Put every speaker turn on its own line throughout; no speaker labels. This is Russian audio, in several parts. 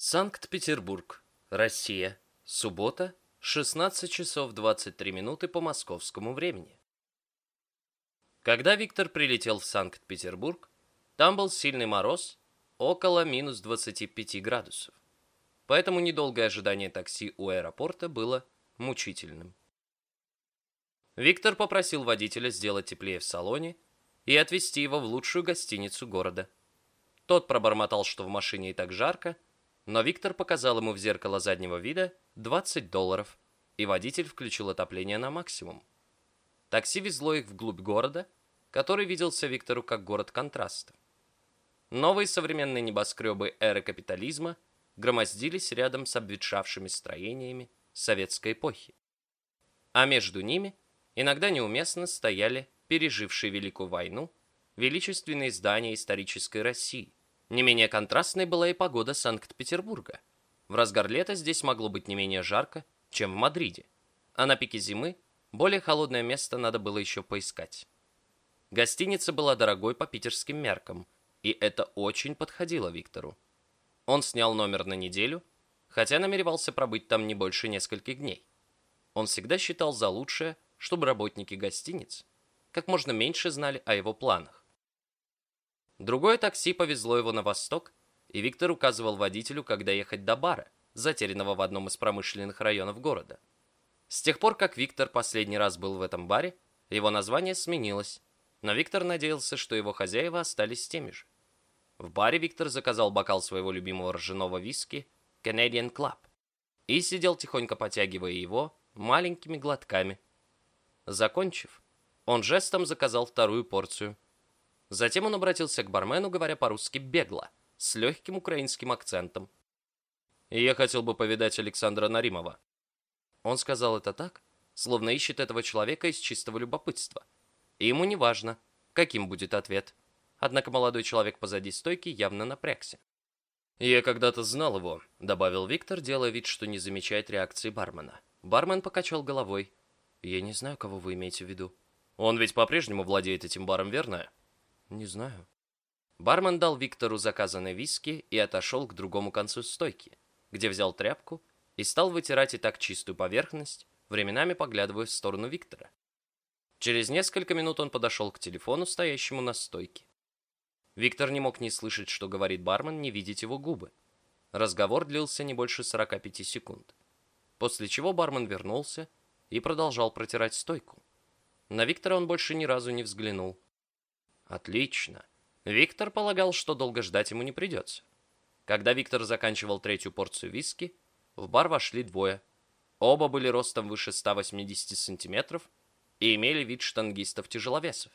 Санкт-Петербург, Россия. Суббота, 16 часов 23 минуты по московскому времени. Когда Виктор прилетел в Санкт-Петербург, там был сильный мороз, около минус 25 градусов. Поэтому недолгое ожидание такси у аэропорта было мучительным. Виктор попросил водителя сделать теплее в салоне и отвезти его в лучшую гостиницу города. Тот пробормотал, что в машине и так жарко, но Виктор показал ему в зеркало заднего вида 20 долларов, и водитель включил отопление на максимум. Такси везло их вглубь города, который виделся Виктору как город контрастов. Новые современные небоскребы эры капитализма громоздились рядом с обветшавшими строениями советской эпохи. А между ними иногда неуместно стояли пережившие Великую войну величественные здания исторической России, не менее контрастной была и погода Санкт-Петербурга. В разгар лета здесь могло быть не менее жарко, чем в Мадриде, а на пике зимы более холодное место надо было еще поискать. Гостиница была дорогой по питерским меркам, и это очень подходило Виктору. Он снял номер на неделю, хотя намеревался пробыть там не больше нескольких дней. Он всегда считал за лучшее, чтобы работники гостиниц как можно меньше знали о его планах. Другое такси повезло его на восток, и Виктор указывал водителю, когда ехать до бара, затерянного в одном из промышленных районов города. С тех пор, как Виктор последний раз был в этом баре, его название сменилось, но Виктор надеялся, что его хозяева остались теми же. В баре Виктор заказал бокал своего любимого ржаного виски Canadian Club и сидел тихонько потягивая его маленькими глотками. Закончив, он жестом заказал вторую порцию – Затем он обратился к бармену, говоря по-русски бегло, с легким украинским акцентом. «Я хотел бы повидать Александра Наримова». Он сказал это так, словно ищет этого человека из чистого любопытства. И ему не важно, каким будет ответ. Однако молодой человек позади стойки явно напрягся. «Я когда-то знал его», — добавил Виктор, делая вид, что не замечает реакции бармена. Бармен покачал головой. «Я не знаю, кого вы имеете в виду». «Он ведь по-прежнему владеет этим баром, верно?» «Не знаю». Бармен дал Виктору заказанные виски и отошел к другому концу стойки, где взял тряпку и стал вытирать и так чистую поверхность, временами поглядывая в сторону Виктора. Через несколько минут он подошел к телефону, стоящему на стойке. Виктор не мог ни слышать, что говорит бармен, ни видеть его губы. Разговор длился не больше 45 секунд. После чего бармен вернулся и продолжал протирать стойку. На Виктора он больше ни разу не взглянул. Отлично. Виктор полагал, что долго ждать ему не придется. Когда Виктор заканчивал третью порцию виски, в бар вошли двое. Оба были ростом выше 180 сантиметров и имели вид штангистов-тяжеловесов.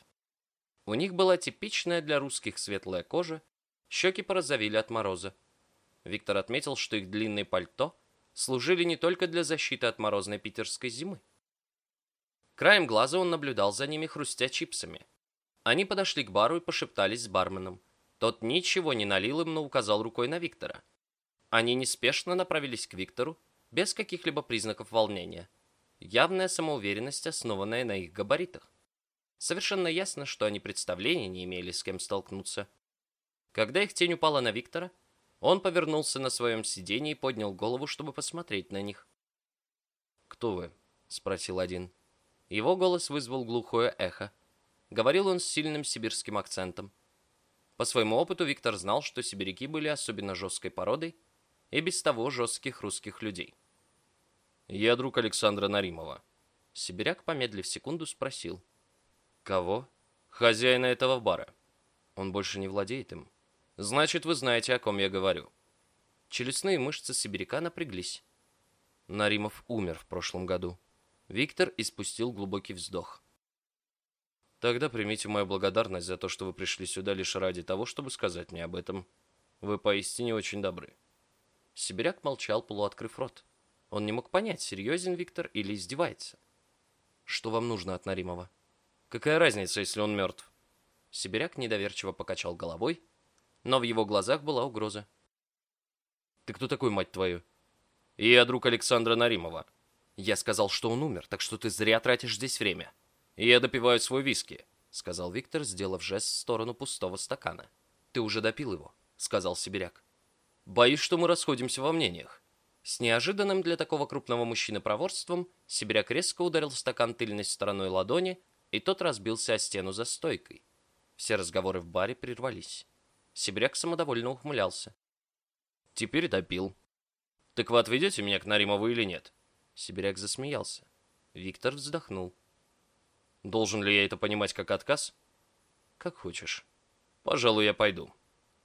У них была типичная для русских светлая кожа, щеки порозовели от мороза. Виктор отметил, что их длинные пальто служили не только для защиты от морозной питерской зимы. Краем глаза он наблюдал за ними, хрустя чипсами – они подошли к бару и пошептались с барменом. Тот ничего не налил им, но указал рукой на Виктора. Они неспешно направились к Виктору, без каких-либо признаков волнения. Явная самоуверенность, основанная на их габаритах. Совершенно ясно, что они представления не имели, с кем столкнуться. Когда их тень упала на Виктора, он повернулся на своем сиденье и поднял голову, чтобы посмотреть на них. «Кто вы?» — спросил один. Его голос вызвал глухое эхо. Говорил он с сильным сибирским акцентом. По своему опыту Виктор знал, что сибиряки были особенно жесткой породой и без того жестких русских людей. «Я друг Александра Наримова». Сибиряк, помедлив секунду, спросил. «Кого?» «Хозяина этого бара». «Он больше не владеет им». «Значит, вы знаете, о ком я говорю». Челюстные мышцы сибиряка напряглись. Наримов умер в прошлом году. Виктор испустил глубокий вздох. Тогда примите мою благодарность за то, что вы пришли сюда лишь ради того, чтобы сказать мне об этом. Вы поистине очень добры». Сибиряк молчал, полуоткрыв рот. Он не мог понять, серьезен Виктор или издевается. «Что вам нужно от Наримова?» «Какая разница, если он мертв?» Сибиряк недоверчиво покачал головой, но в его глазах была угроза. «Ты кто такой, мать твою?» «Я друг Александра Наримова». «Я сказал, что он умер, так что ты зря тратишь здесь время». «Я допиваю свой виски», — сказал Виктор, сделав жест в сторону пустого стакана. «Ты уже допил его», — сказал сибиряк. Боюсь, что мы расходимся во мнениях. С неожиданным для такого крупного мужчины проворством Сибиряк резко ударил стакан тыльной стороной ладони, и тот разбился о стену за стойкой. Все разговоры в баре прервались. Сибиряк самодовольно ухмылялся. «Теперь допил. Так вы отведете меня к Наримову или нет?» Сибиряк засмеялся. Виктор вздохнул. «Должен ли я это понимать как отказ?» «Как хочешь. Пожалуй, я пойду».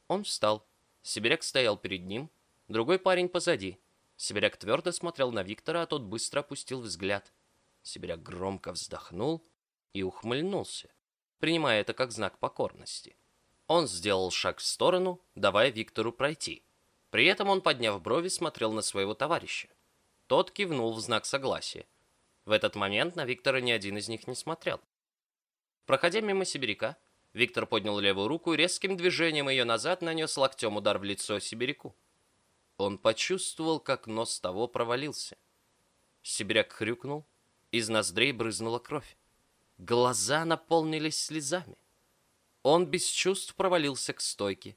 Он встал. Сибиряк стоял перед ним, другой парень позади. Сибиряк твердо смотрел на Виктора, а тот быстро опустил взгляд. Сибиряк громко вздохнул и ухмыльнулся, принимая это как знак покорности. Он сделал шаг в сторону, давая Виктору пройти. При этом он, подняв брови, смотрел на своего товарища. Тот кивнул в знак согласия. В этот момент на Виктора ни один из них не смотрел. Проходя мимо сибиряка, Виктор поднял левую руку и резким движением ее назад нанес локтем удар в лицо сибиряку. Он почувствовал, как нос того провалился. Сибиряк хрюкнул, из ноздрей брызнула кровь. Глаза наполнились слезами. Он без чувств провалился к стойке.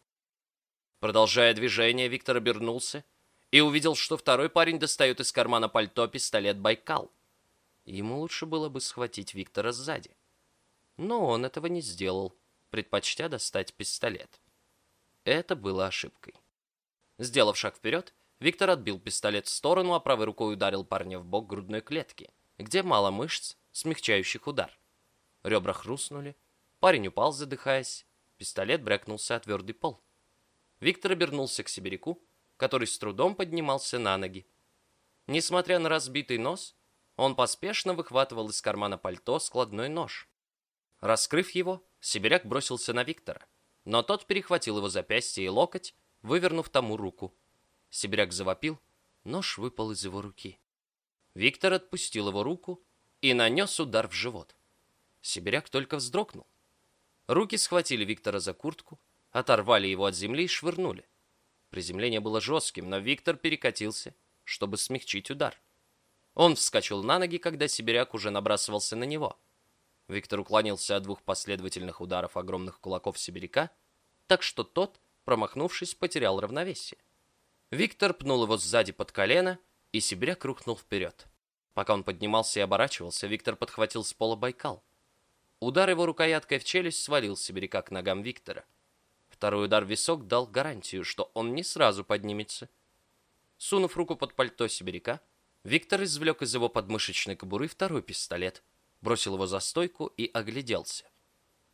Продолжая движение, Виктор обернулся и увидел, что второй парень достает из кармана пальто пистолет «Байкал». Ему лучше было бы схватить Виктора сзади. Но он этого не сделал, предпочтя достать пистолет. Это было ошибкой. Сделав шаг вперед, Виктор отбил пистолет в сторону, а правой рукой ударил парня в бок грудной клетки, где мало мышц, смягчающих удар. Ребра хрустнули, парень упал, задыхаясь, пистолет брякнулся о твердый пол. Виктор обернулся к сибиряку, который с трудом поднимался на ноги. Несмотря на разбитый нос, он поспешно выхватывал из кармана пальто складной нож. Раскрыв его, сибиряк бросился на Виктора, но тот перехватил его запястье и локоть, вывернув тому руку. Сибиряк завопил, нож выпал из его руки. Виктор отпустил его руку и нанес удар в живот. Сибиряк только вздрогнул. Руки схватили Виктора за куртку, оторвали его от земли и швырнули. Приземление было жестким, но Виктор перекатился, чтобы смягчить удар. Он вскочил на ноги, когда сибиряк уже набрасывался на него. Виктор уклонился от двух последовательных ударов огромных кулаков сибиряка, так что тот, промахнувшись, потерял равновесие. Виктор пнул его сзади под колено, и сибиряк рухнул вперед. Пока он поднимался и оборачивался, Виктор подхватил с пола Байкал. Удар его рукояткой в челюсть свалил сибиряка к ногам Виктора. Второй удар в висок дал гарантию, что он не сразу поднимется. Сунув руку под пальто сибиряка, Виктор извлек из его подмышечной кобуры второй пистолет, бросил его за стойку и огляделся.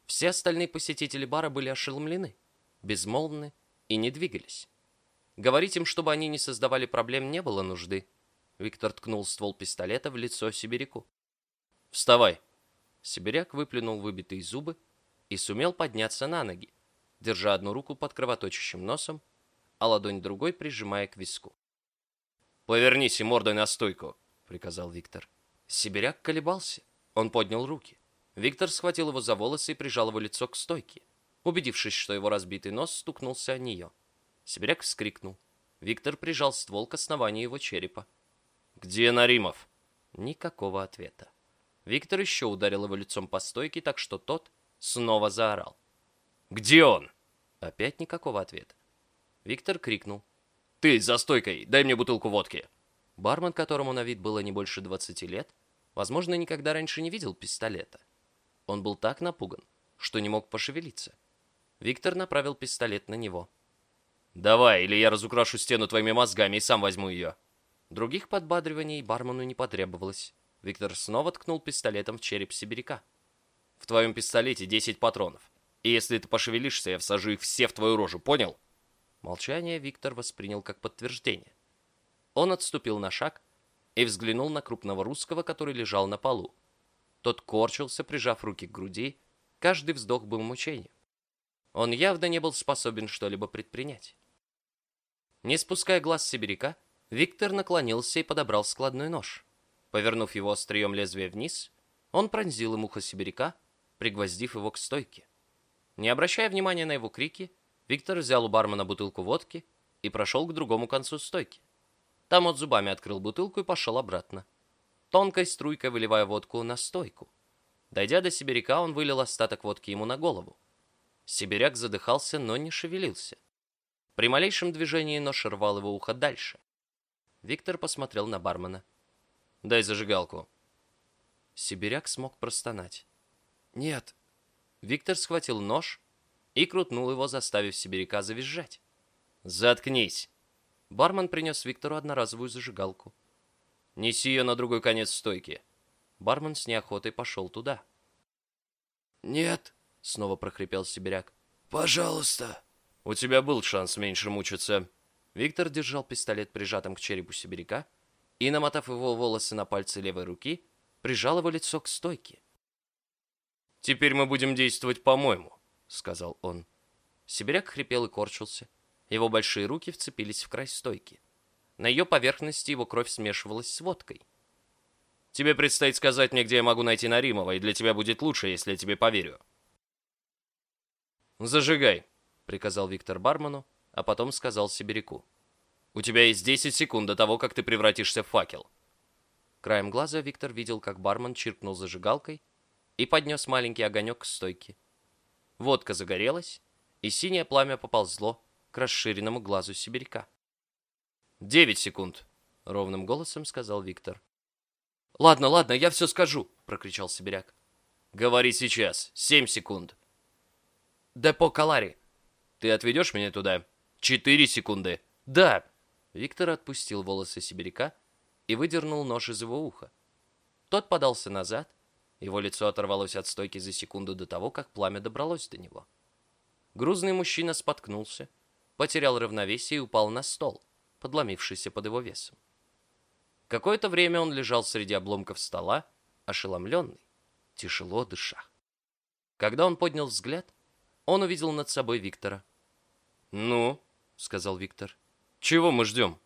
Все остальные посетители бара были ошеломлены, безмолвны и не двигались. Говорить им, чтобы они не создавали проблем, не было нужды. Виктор ткнул ствол пистолета в лицо сибиряку. «Вставай!» Сибиряк выплюнул выбитые зубы и сумел подняться на ноги, держа одну руку под кровоточащим носом, а ладонь другой прижимая к виску. «Повернись и мордой на стойку», — приказал Виктор. Сибиряк колебался. Он поднял руки. Виктор схватил его за волосы и прижал его лицо к стойке. Убедившись, что его разбитый нос стукнулся о нее. Сибиряк вскрикнул. Виктор прижал ствол к основанию его черепа. «Где Наримов?» Никакого ответа. Виктор еще ударил его лицом по стойке, так что тот снова заорал. «Где он?» Опять никакого ответа. Виктор крикнул. «Ты, за стойкой, дай мне бутылку водки!» Бармен, которому на вид было не больше 20 лет, возможно, никогда раньше не видел пистолета. Он был так напуган, что не мог пошевелиться. Виктор направил пистолет на него. «Давай, или я разукрашу стену твоими мозгами и сам возьму ее!» Других подбадриваний бармену не потребовалось. Виктор снова ткнул пистолетом в череп сибиряка. «В твоем пистолете 10 патронов. И если ты пошевелишься, я всажу их все в твою рожу, понял?» Молчание Виктор воспринял как подтверждение. Он отступил на шаг и взглянул на крупного русского, который лежал на полу. Тот корчился, прижав руки к груди, каждый вздох был мучением. Он явно не был способен что-либо предпринять. Не спуская глаз сибиряка, Виктор наклонился и подобрал складной нож. Повернув его острием лезвия вниз, он пронзил им ухо сибиряка, пригвоздив его к стойке. Не обращая внимания на его крики, Виктор взял у бармена бутылку водки и прошел к другому концу стойки. Там от зубами открыл бутылку и пошел обратно. Тонкой струйкой выливая водку на стойку. Дойдя до сибиряка, он вылил остаток водки ему на голову. Сибиряк задыхался, но не шевелился. При малейшем движении нож рвал его ухо дальше. Виктор посмотрел на бармена. «Дай зажигалку». Сибиряк смог простонать. «Нет». Виктор схватил нож и крутнул его, заставив сибиряка завизжать. «Заткнись!» Бармен принес Виктору одноразовую зажигалку. «Неси ее на другой конец стойки». Бармен с неохотой пошел туда.
«Нет», —
снова прохрипел сибиряк.
«Пожалуйста».
«У тебя был шанс меньше мучиться». Виктор держал пистолет прижатым к черепу сибиряка и, намотав его волосы на пальцы левой руки, прижал его лицо к стойке. «Теперь мы будем действовать по-моему», — сказал он. Сибиряк хрипел и корчился. Его большие руки вцепились в край стойки. На ее поверхности его кровь смешивалась с водкой. «Тебе предстоит сказать мне, где я могу найти Наримова, и для тебя будет лучше, если я тебе поверю». «Зажигай», — приказал Виктор бармену, а потом сказал Сибиряку. «У тебя есть 10 секунд до того, как ты превратишься в факел». Краем глаза Виктор видел, как бармен чиркнул зажигалкой и поднес маленький огонек к стойке. Водка загорелась, и синее пламя поползло к расширенному глазу сибиряка. «Девять секунд», — ровным голосом сказал Виктор. «Ладно, ладно, я все скажу», — прокричал сибиряк. «Говори сейчас. Семь секунд». «Депо Калари». «Ты отведешь меня туда?» «Четыре секунды». «Да». Виктор отпустил волосы сибиряка и выдернул нож из его уха. Тот подался назад, его лицо оторвалось от стойки за секунду до того, как пламя добралось до него. Грузный мужчина споткнулся, потерял равновесие и упал на стол, подломившийся под его весом. Какое-то время он лежал среди обломков стола, ошеломленный, тяжело дыша. Когда он поднял взгляд, он увидел над собой Виктора. «Ну», — сказал Виктор, — «чего мы ждем?»